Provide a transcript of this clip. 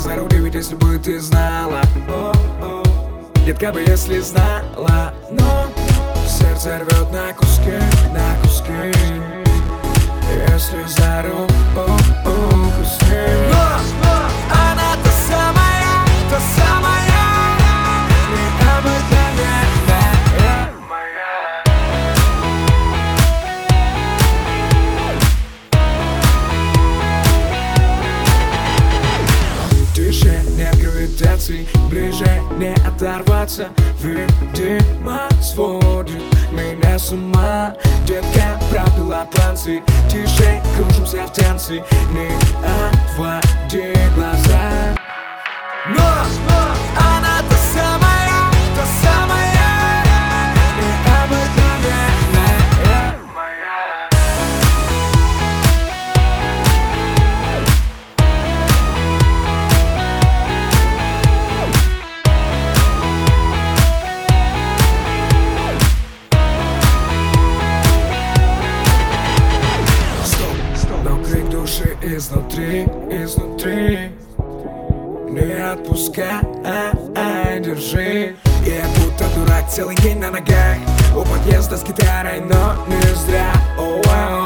давай за руки, ведь если бы ты знала. Детка бы, если знала, но Сердце рвет на куски, на куски. Если за руку, ух, гравитации Ближе не оторваться. Видимо, сводит меня с ума. Детка пропила танцы. Тише, кружимся в танце Не отводи души изнутри, изнутри. Не отпускай, держи. Я будто дурак целый день на ногах. У подъезда с гитарой, но не зря. Моей устали